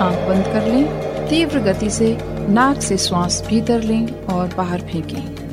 आँख बंद कर लें, तीव्र गति से नाक से श्वास भीतर लें और बाहर फेंकें।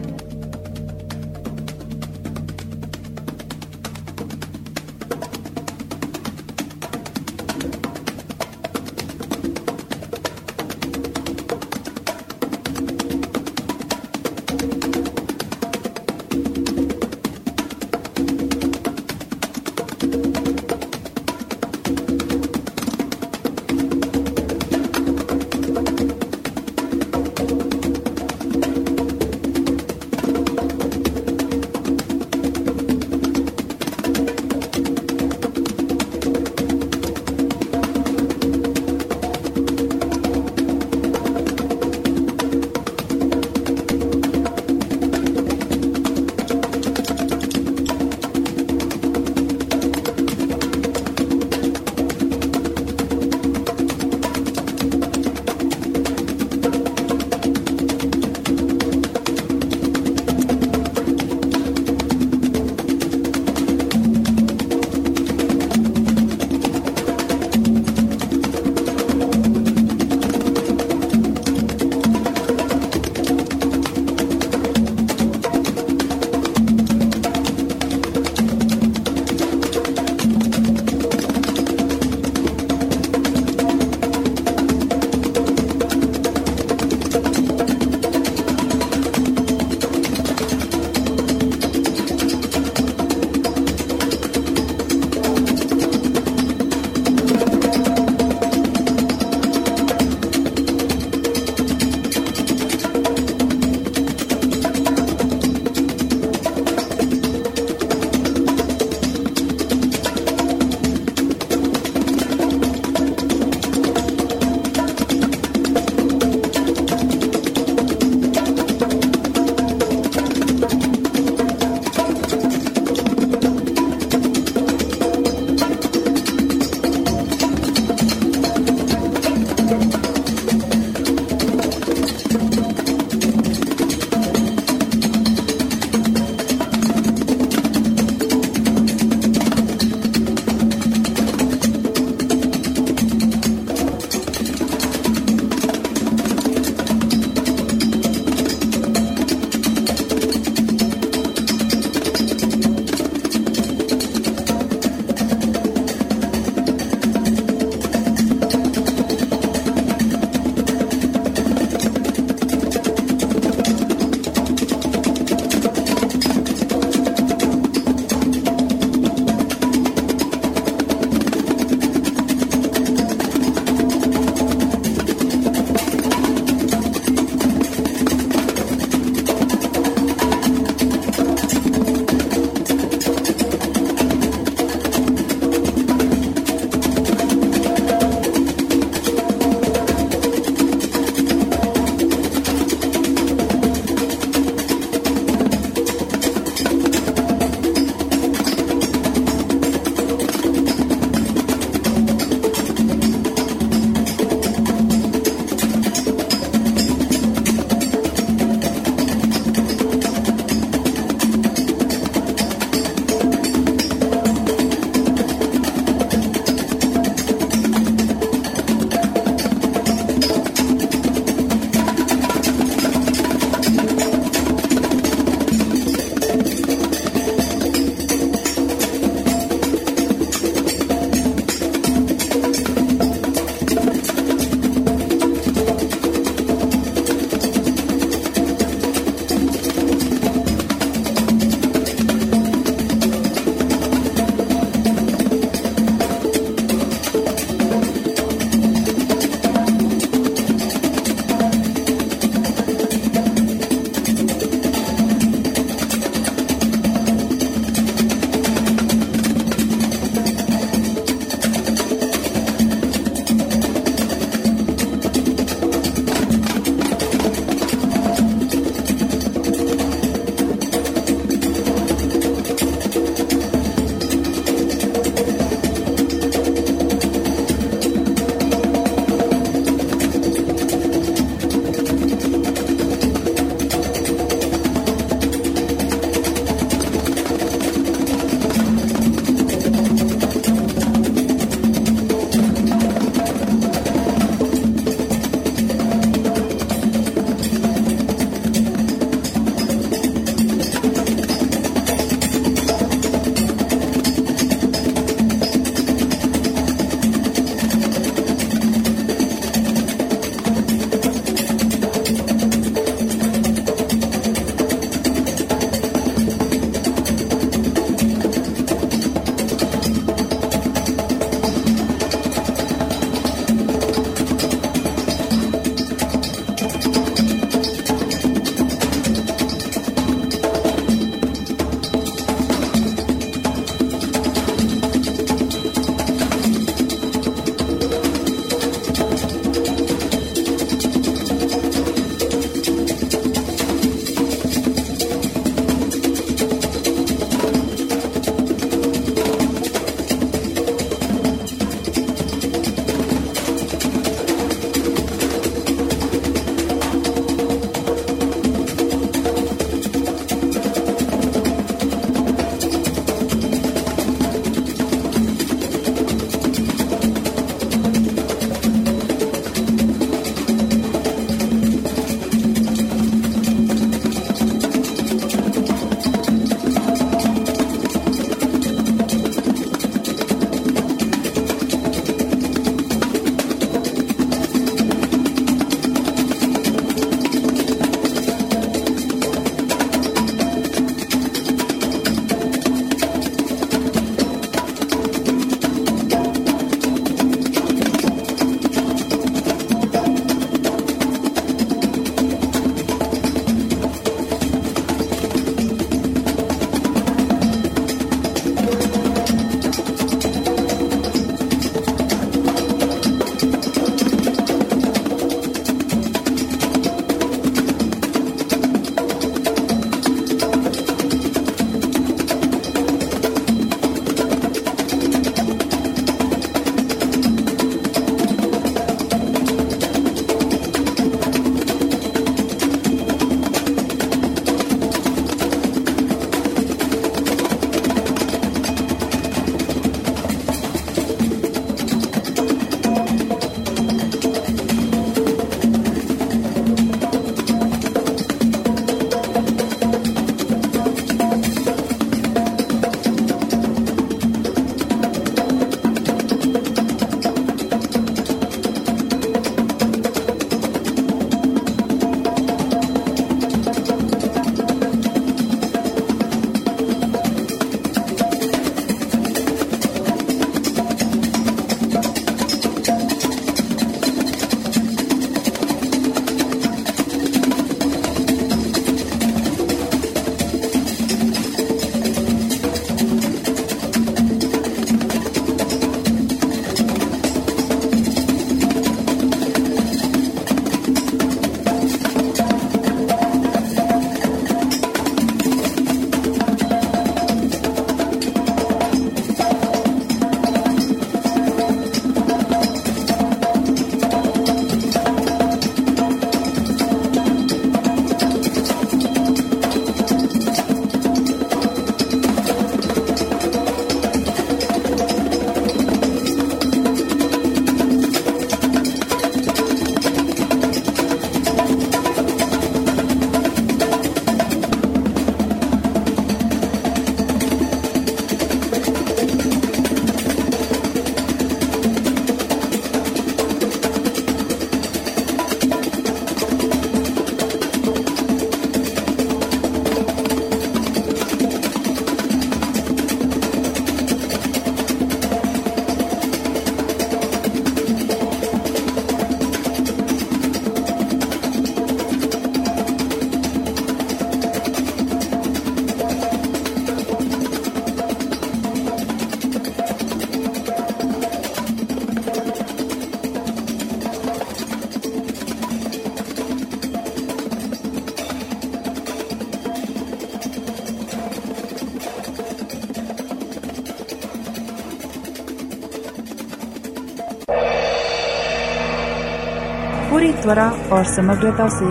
त्वरा और समग्रता से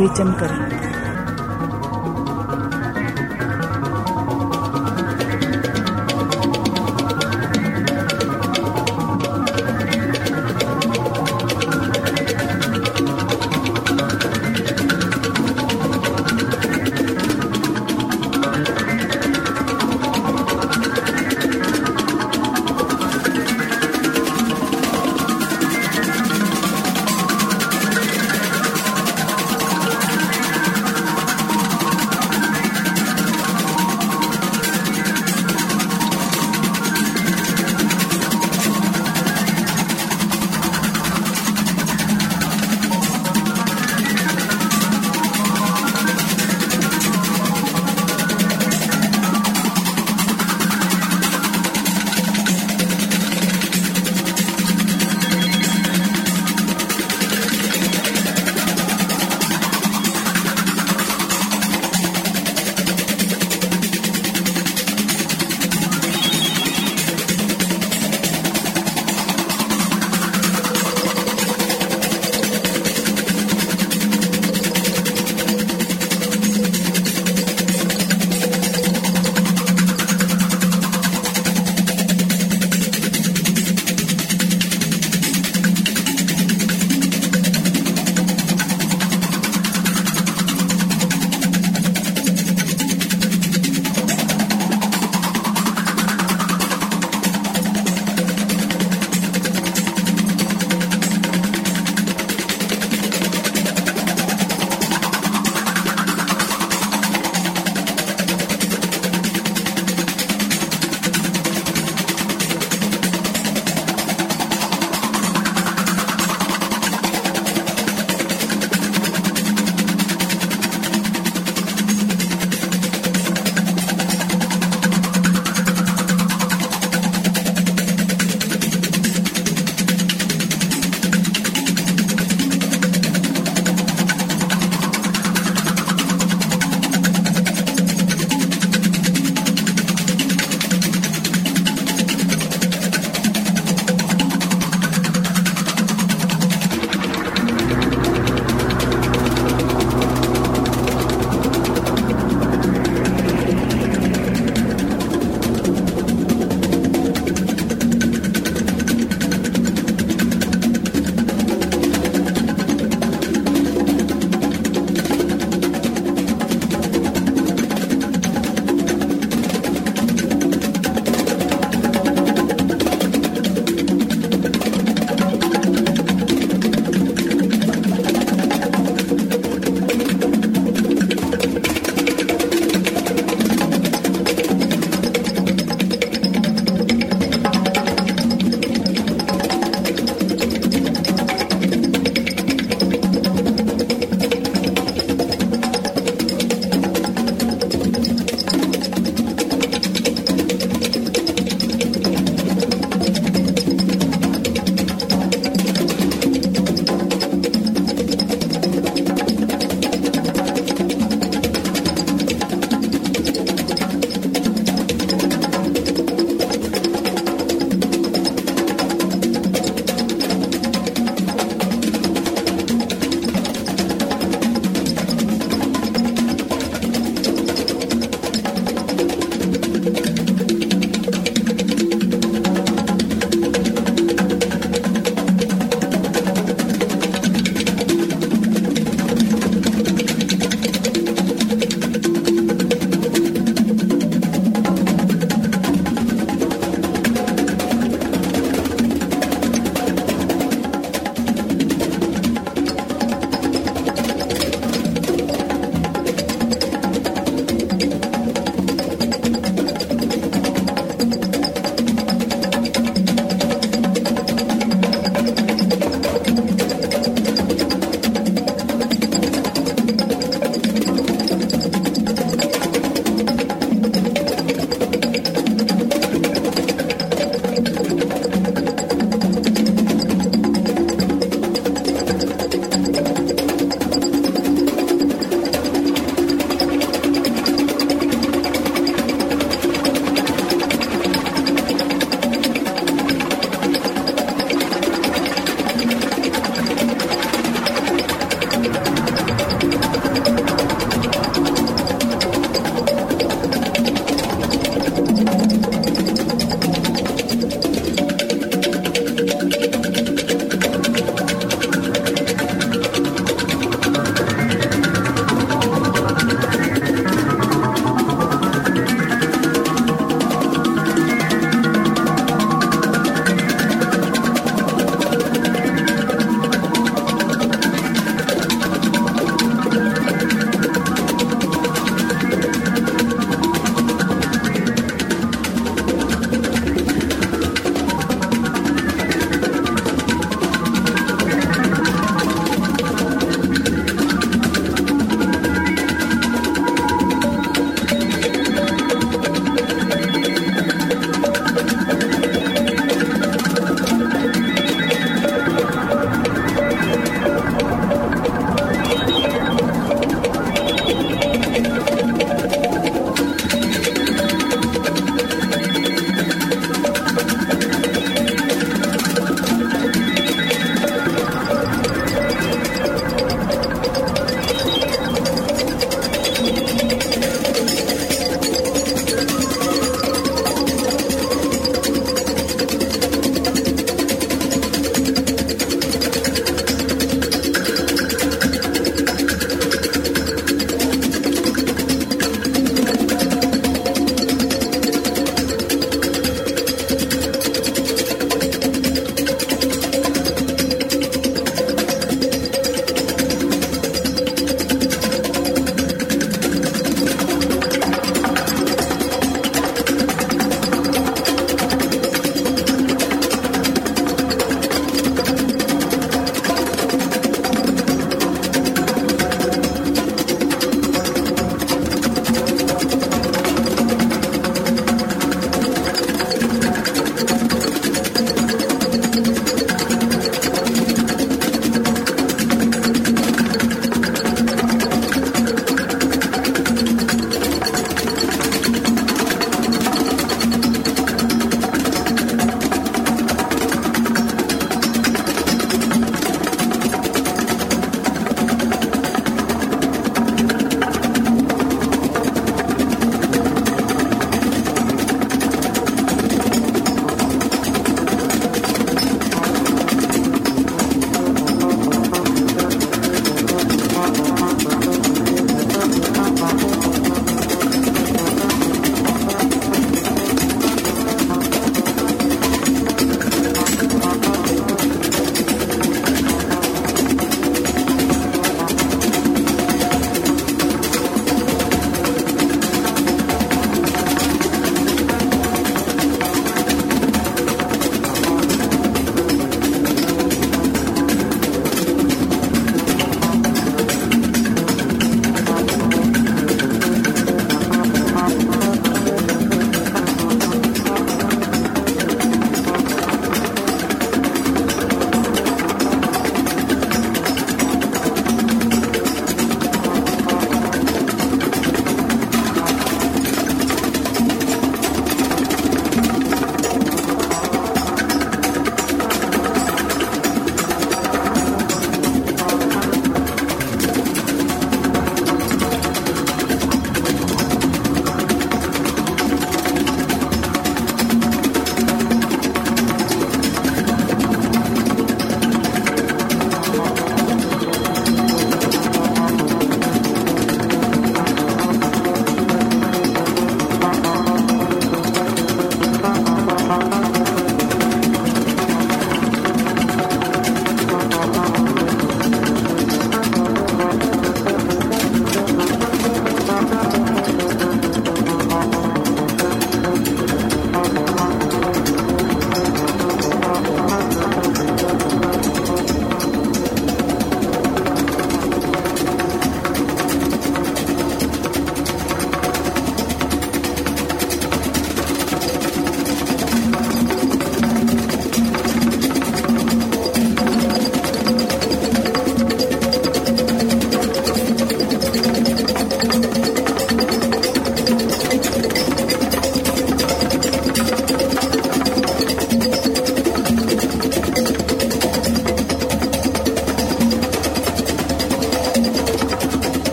रेचन करें।